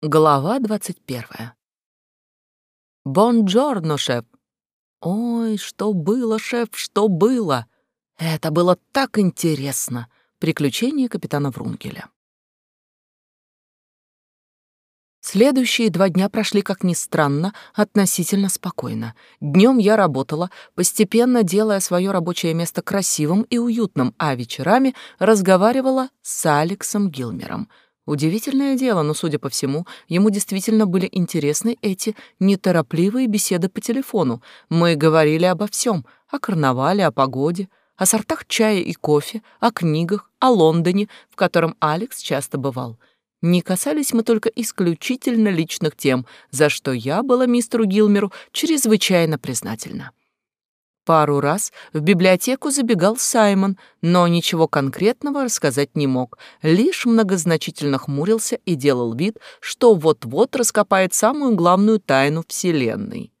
Глава двадцать первая. «Бонджорно, шеф!» «Ой, что было, шеф, что было!» «Это было так интересно!» Приключения капитана Врунгеля. Следующие два дня прошли, как ни странно, относительно спокойно. Днем я работала, постепенно делая свое рабочее место красивым и уютным, а вечерами разговаривала с Алексом Гилмером — Удивительное дело, но, судя по всему, ему действительно были интересны эти неторопливые беседы по телефону. Мы говорили обо всем: о карнавале, о погоде, о сортах чая и кофе, о книгах, о Лондоне, в котором Алекс часто бывал. Не касались мы только исключительно личных тем, за что я была мистеру Гилмеру чрезвычайно признательна. Пару раз в библиотеку забегал Саймон, но ничего конкретного рассказать не мог, лишь многозначительно хмурился и делал вид, что вот-вот раскопает самую главную тайну Вселенной.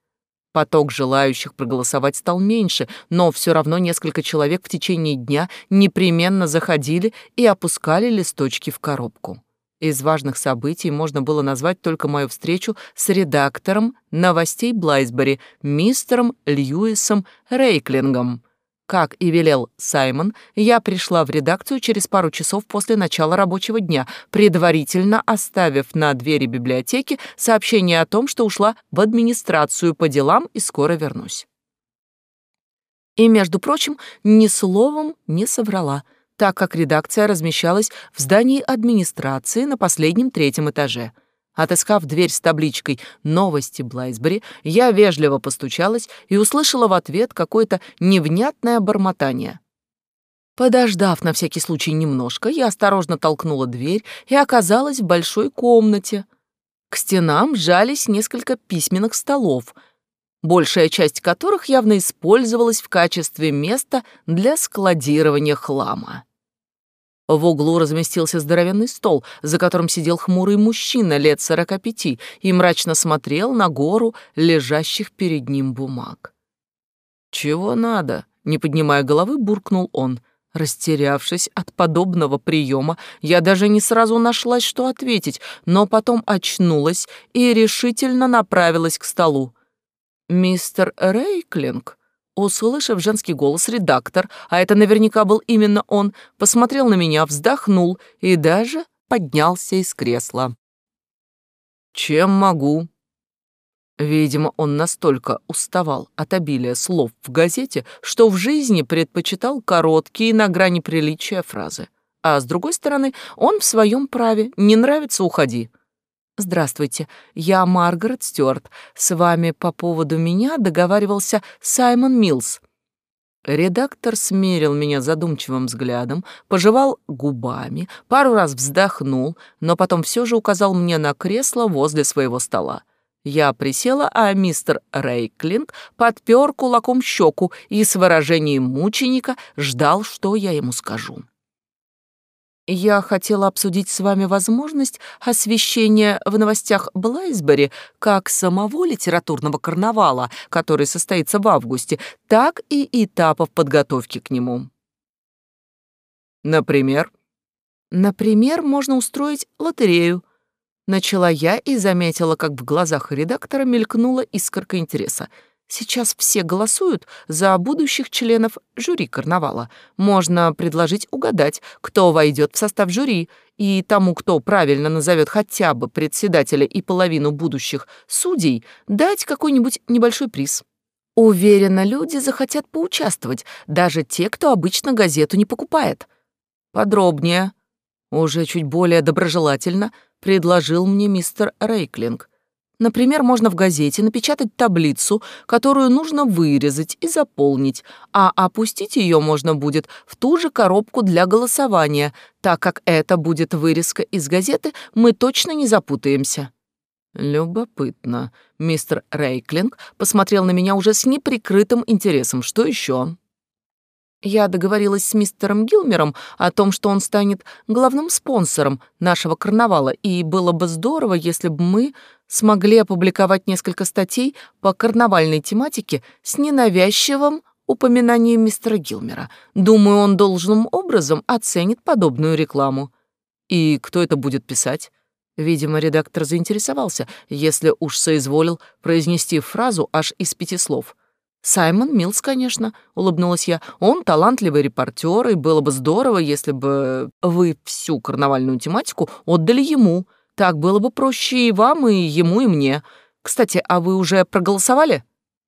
Поток желающих проголосовать стал меньше, но все равно несколько человек в течение дня непременно заходили и опускали листочки в коробку. Из важных событий можно было назвать только мою встречу с редактором новостей Блайсбери, мистером Льюисом Рейклингом. Как и велел Саймон, я пришла в редакцию через пару часов после начала рабочего дня, предварительно оставив на двери библиотеки сообщение о том, что ушла в администрацию по делам и скоро вернусь. И, между прочим, ни словом не соврала — так как редакция размещалась в здании администрации на последнем третьем этаже. Отыскав дверь с табличкой «Новости Блайсбери», я вежливо постучалась и услышала в ответ какое-то невнятное бормотание. Подождав на всякий случай немножко, я осторожно толкнула дверь и оказалась в большой комнате. К стенам сжались несколько письменных столов, большая часть которых явно использовалась в качестве места для складирования хлама. В углу разместился здоровенный стол, за которым сидел хмурый мужчина лет сорока пяти и мрачно смотрел на гору лежащих перед ним бумаг. «Чего надо?» — не поднимая головы, буркнул он. Растерявшись от подобного приема, я даже не сразу нашлась, что ответить, но потом очнулась и решительно направилась к столу. «Мистер Рейклинг?» Услышав женский голос, редактор, а это наверняка был именно он, посмотрел на меня, вздохнул и даже поднялся из кресла. «Чем могу?» Видимо, он настолько уставал от обилия слов в газете, что в жизни предпочитал короткие на грани приличия фразы. А с другой стороны, он в своем праве. Не нравится — уходи. «Здравствуйте, я Маргарет Стюарт. С вами по поводу меня договаривался Саймон Милс». Редактор смерил меня задумчивым взглядом, пожевал губами, пару раз вздохнул, но потом все же указал мне на кресло возле своего стола. Я присела, а мистер Рейклинг подпер кулаком щеку и с выражением мученика ждал, что я ему скажу. Я хотела обсудить с вами возможность освещения в новостях Блайсбери как самого литературного карнавала, который состоится в августе, так и этапов подготовки к нему. Например? Например, можно устроить лотерею. Начала я и заметила, как в глазах редактора мелькнула искорка интереса — Сейчас все голосуют за будущих членов жюри карнавала. Можно предложить угадать, кто войдет в состав жюри, и тому, кто правильно назовет хотя бы председателя и половину будущих судей, дать какой-нибудь небольшой приз. Уверена, люди захотят поучаствовать, даже те, кто обычно газету не покупает. Подробнее, уже чуть более доброжелательно, предложил мне мистер Рейклинг. Например, можно в газете напечатать таблицу, которую нужно вырезать и заполнить, а опустить ее можно будет в ту же коробку для голосования. Так как это будет вырезка из газеты, мы точно не запутаемся. Любопытно. Мистер Рейклинг посмотрел на меня уже с неприкрытым интересом. Что еще? Я договорилась с мистером Гилмером о том, что он станет главным спонсором нашего карнавала, и было бы здорово, если бы мы смогли опубликовать несколько статей по карнавальной тематике с ненавязчивым упоминанием мистера Гилмера. Думаю, он должным образом оценит подобную рекламу. И кто это будет писать? Видимо, редактор заинтересовался, если уж соизволил произнести фразу аж из пяти слов. «Саймон Милс, конечно», — улыбнулась я. «Он талантливый репортер, и было бы здорово, если бы вы всю карнавальную тематику отдали ему. Так было бы проще и вам, и ему, и мне. Кстати, а вы уже проголосовали?»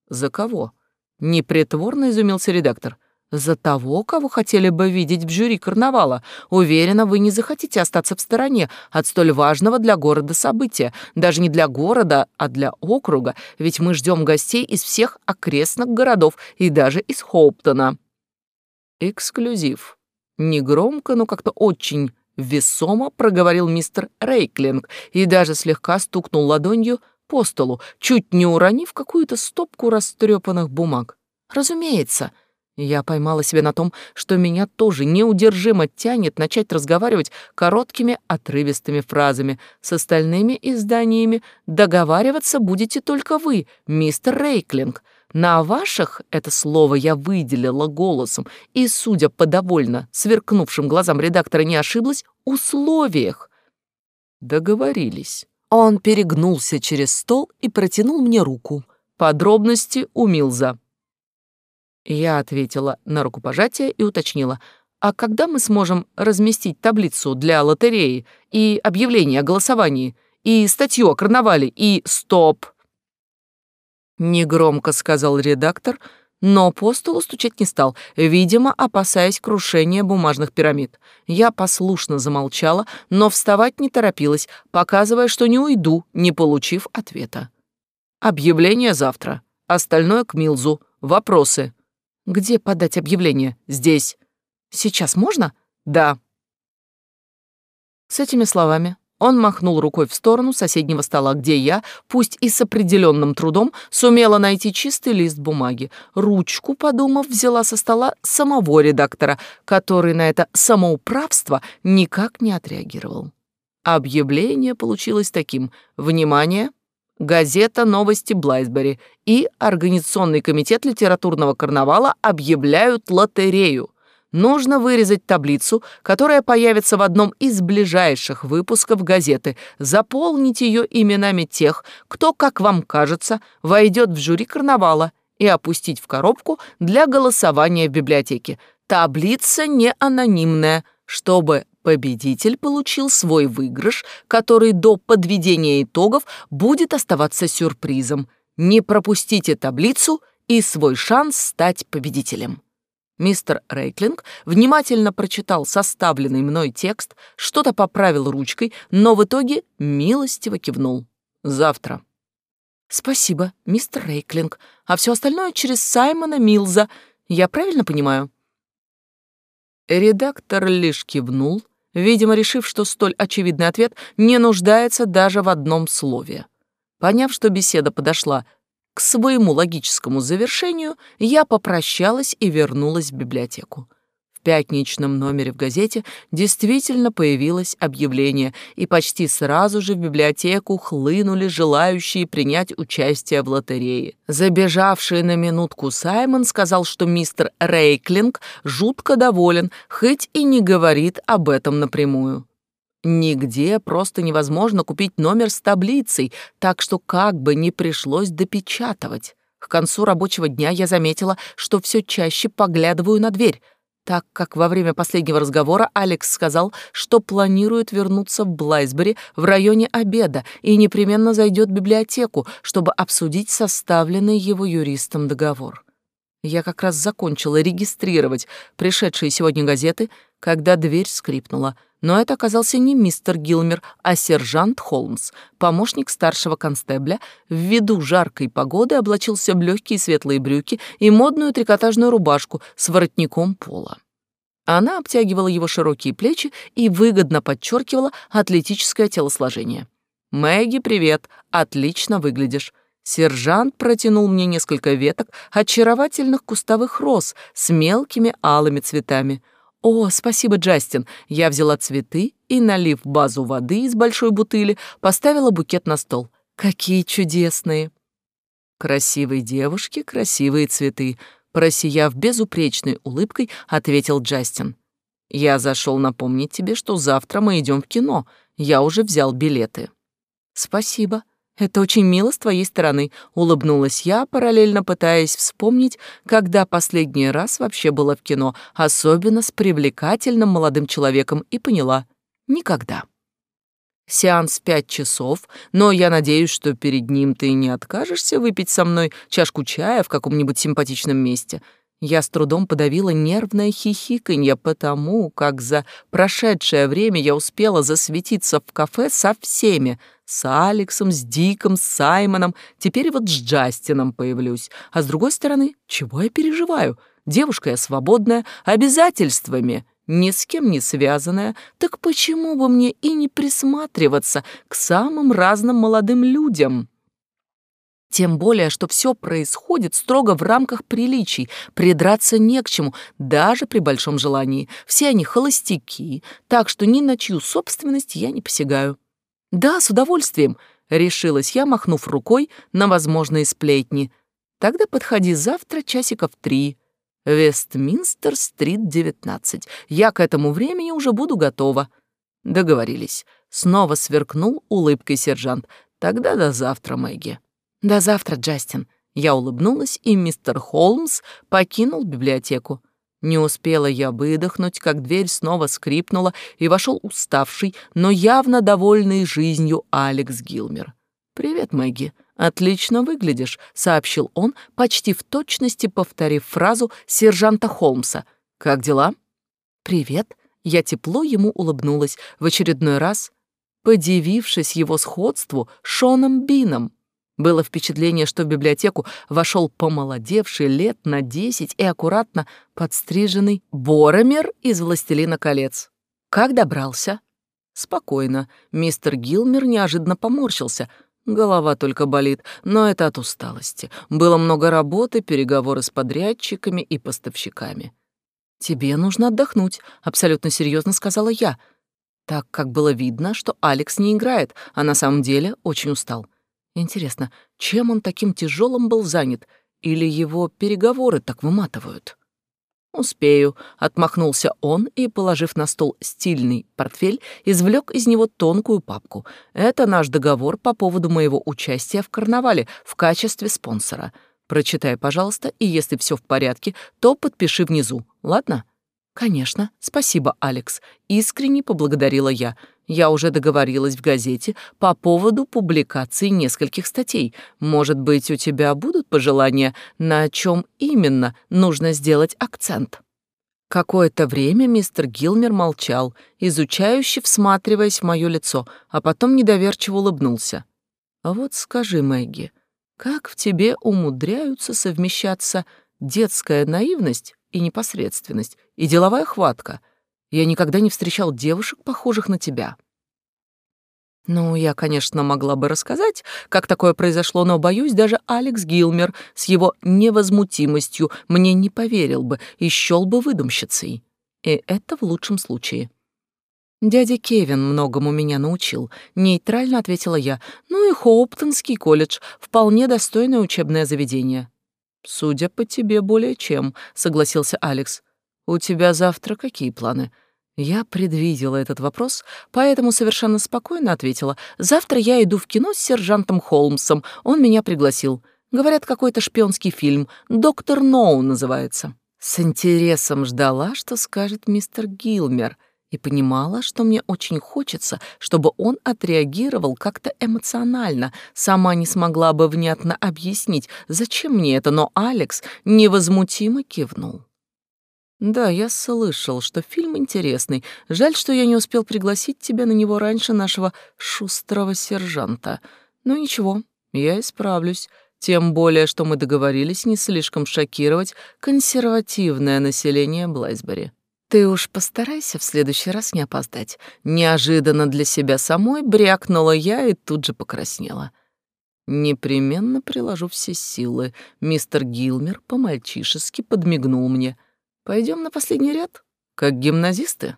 «За кого?» — непритворно изумился редактор. За того, кого хотели бы видеть в жюри карнавала. Уверена, вы не захотите остаться в стороне от столь важного для города события. Даже не для города, а для округа, ведь мы ждем гостей из всех окрестных городов и даже из Хоуптона. Эксклюзив. Негромко, но как-то очень весомо проговорил мистер Рейклинг и даже слегка стукнул ладонью по столу, чуть не уронив какую-то стопку растрепанных бумаг. Разумеется, — я поймала себя на том, что меня тоже неудержимо тянет начать разговаривать короткими отрывистыми фразами. С остальными изданиями договариваться будете только вы, мистер Рейклинг. На ваших это слово я выделила голосом и, судя по довольно сверкнувшим глазам редактора, не ошиблась, условиях. Договорились. Он перегнулся через стол и протянул мне руку. Подробности у Милза. Я ответила на рукопожатие и уточнила, а когда мы сможем разместить таблицу для лотереи и объявление о голосовании, и статью о карнавале, и стоп? Негромко сказал редактор, но по столу стучать не стал, видимо, опасаясь крушения бумажных пирамид. Я послушно замолчала, но вставать не торопилась, показывая, что не уйду, не получив ответа. Объявление завтра. Остальное к Милзу. Вопросы. Где подать объявление? Здесь. Сейчас можно? Да. С этими словами он махнул рукой в сторону соседнего стола, где я, пусть и с определенным трудом, сумела найти чистый лист бумаги. Ручку, подумав, взяла со стола самого редактора, который на это самоуправство никак не отреагировал. Объявление получилось таким. «Внимание! Газета «Новости Блайсбери» и Организационный комитет литературного карнавала объявляют лотерею. Нужно вырезать таблицу, которая появится в одном из ближайших выпусков газеты, заполнить ее именами тех, кто, как вам кажется, войдет в жюри карнавала и опустить в коробку для голосования в библиотеке. Таблица не анонимная, чтобы победитель получил свой выигрыш, который до подведения итогов будет оставаться сюрпризом. Не пропустите таблицу и свой шанс стать победителем. Мистер Рейклинг внимательно прочитал составленный мной текст, что-то поправил ручкой, но в итоге милостиво кивнул. Завтра. Спасибо, мистер Рейклинг. А все остальное через Саймона Милза. Я правильно понимаю? Редактор лишь кивнул, видимо, решив, что столь очевидный ответ не нуждается даже в одном слове. Поняв, что беседа подошла к своему логическому завершению, я попрощалась и вернулась в библиотеку. В пятничном номере в газете действительно появилось объявление, и почти сразу же в библиотеку хлынули желающие принять участие в лотерее. Забежавший на минутку Саймон сказал, что мистер Рейклинг жутко доволен, хоть и не говорит об этом напрямую. Нигде просто невозможно купить номер с таблицей, так что как бы не пришлось допечатывать. К концу рабочего дня я заметила, что все чаще поглядываю на дверь — так как во время последнего разговора Алекс сказал, что планирует вернуться в Блайсбери в районе обеда и непременно зайдет в библиотеку, чтобы обсудить составленный его юристом договор. Я как раз закончила регистрировать пришедшие сегодня газеты, когда дверь скрипнула — но это оказался не мистер Гилмер, а сержант Холмс, помощник старшего констебля, ввиду жаркой погоды облачился в легкие светлые брюки и модную трикотажную рубашку с воротником пола. Она обтягивала его широкие плечи и выгодно подчеркивала атлетическое телосложение. «Мэгги, привет! Отлично выглядишь!» Сержант протянул мне несколько веток очаровательных кустовых роз с мелкими алыми цветами — «О, спасибо, Джастин!» Я взяла цветы и, налив базу воды из большой бутыли, поставила букет на стол. «Какие чудесные!» «Красивые девушки, красивые цветы!» Просияв безупречной улыбкой, ответил Джастин. «Я зашел напомнить тебе, что завтра мы идем в кино. Я уже взял билеты. Спасибо. Это очень мило с твоей стороны, улыбнулась я, параллельно пытаясь вспомнить, когда последний раз вообще была в кино, особенно с привлекательным молодым человеком, и поняла — никогда. Сеанс пять часов, но я надеюсь, что перед ним ты не откажешься выпить со мной чашку чая в каком-нибудь симпатичном месте. Я с трудом подавила нервное хихиканье, потому как за прошедшее время я успела засветиться в кафе со всеми, с Алексом, с Диком, с Саймоном, теперь вот с Джастином появлюсь. А с другой стороны, чего я переживаю? Девушка я свободная, обязательствами ни с кем не связанная, так почему бы мне и не присматриваться к самым разным молодым людям? Тем более, что все происходит строго в рамках приличий, придраться не к чему, даже при большом желании. Все они холостяки, так что ни на чью собственность я не посягаю. Да, с удовольствием, решилась я, махнув рукой на возможные сплетни. Тогда подходи завтра часиков три. Вестминстер-стрит, 19. Я к этому времени уже буду готова. Договорились. Снова сверкнул улыбкой сержант. Тогда до завтра, Мэгги. До завтра, Джастин. Я улыбнулась, и мистер Холмс покинул библиотеку. Не успела я выдохнуть, как дверь снова скрипнула, и вошел уставший, но явно довольный жизнью Алекс Гилмер. «Привет, Мэгги. Отлично выглядишь», — сообщил он, почти в точности повторив фразу сержанта Холмса. «Как дела?» «Привет». Я тепло ему улыбнулась, в очередной раз подивившись его сходству с Шоном Бином. Было впечатление, что в библиотеку вошел помолодевший лет на десять и аккуратно подстриженный Боромер из «Властелина колец». «Как добрался?» «Спокойно». Мистер Гилмер неожиданно поморщился — Голова только болит, но это от усталости. Было много работы, переговоры с подрядчиками и поставщиками. «Тебе нужно отдохнуть», — абсолютно серьезно сказала я, так как было видно, что Алекс не играет, а на самом деле очень устал. Интересно, чем он таким тяжелым был занят, или его переговоры так выматывают? «Успею», — отмахнулся он и, положив на стол стильный портфель, извлек из него тонкую папку. «Это наш договор по поводу моего участия в карнавале в качестве спонсора. Прочитай, пожалуйста, и если все в порядке, то подпиши внизу, ладно?» «Конечно, спасибо, Алекс», — искренне поблагодарила я. «Я уже договорилась в газете по поводу публикации нескольких статей. Может быть, у тебя будут пожелания, на чем именно нужно сделать акцент?» Какое-то время мистер Гилмер молчал, изучающе всматриваясь в мое лицо, а потом недоверчиво улыбнулся. «А вот скажи, Мэгги, как в тебе умудряются совмещаться детская наивность и непосредственность, и деловая хватка. Я никогда не встречал девушек, похожих на тебя. Ну, я, конечно, могла бы рассказать, как такое произошло, но, боюсь, даже Алекс Гилмер с его невозмутимостью мне не поверил бы и счёл бы выдумщицей. И это в лучшем случае. «Дядя Кевин многому меня научил», — нейтрально ответила я. «Ну и Хоуптонский колледж — вполне достойное учебное заведение». «Судя по тебе, более чем», — согласился Алекс. «У тебя завтра какие планы?» Я предвидела этот вопрос, поэтому совершенно спокойно ответила. «Завтра я иду в кино с сержантом Холмсом. Он меня пригласил. Говорят, какой-то шпионский фильм. «Доктор Ноу» называется». С интересом ждала, что скажет мистер Гилмер — и понимала, что мне очень хочется, чтобы он отреагировал как-то эмоционально. Сама не смогла бы внятно объяснить, зачем мне это, но Алекс невозмутимо кивнул. «Да, я слышал, что фильм интересный. Жаль, что я не успел пригласить тебя на него раньше нашего шустрого сержанта. Но ничего, я исправлюсь. Тем более, что мы договорились не слишком шокировать консервативное население Блайсбери». «Ты уж постарайся в следующий раз не опоздать». Неожиданно для себя самой брякнула я и тут же покраснела. «Непременно приложу все силы». Мистер Гилмер по-мальчишески подмигнул мне. Пойдем на последний ряд? Как гимназисты?»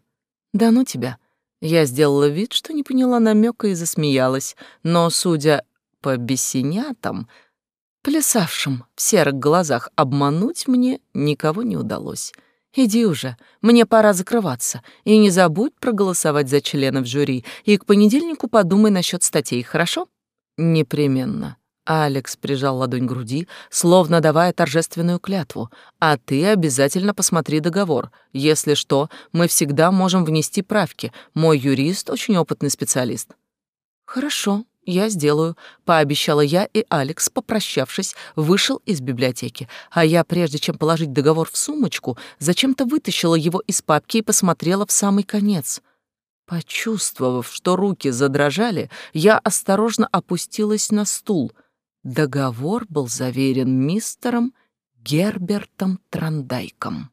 «Да ну тебя». Я сделала вид, что не поняла намека и засмеялась, но, судя по бесенятам, плясавшим в серых глазах, обмануть мне никого не удалось. Иди уже, мне пора закрываться. И не забудь проголосовать за членов жюри, и к понедельнику подумай насчет статей, хорошо? Непременно. Алекс прижал ладонь к груди, словно давая торжественную клятву. «А ты обязательно посмотри договор. Если что, мы всегда можем внести правки. Мой юрист очень опытный специалист». «Хорошо, я сделаю», — пообещала я, и Алекс, попрощавшись, вышел из библиотеки. А я, прежде чем положить договор в сумочку, зачем-то вытащила его из папки и посмотрела в самый конец. Почувствовав, что руки задрожали, я осторожно опустилась на стул — Договор был заверен мистером Гербертом Трандайком.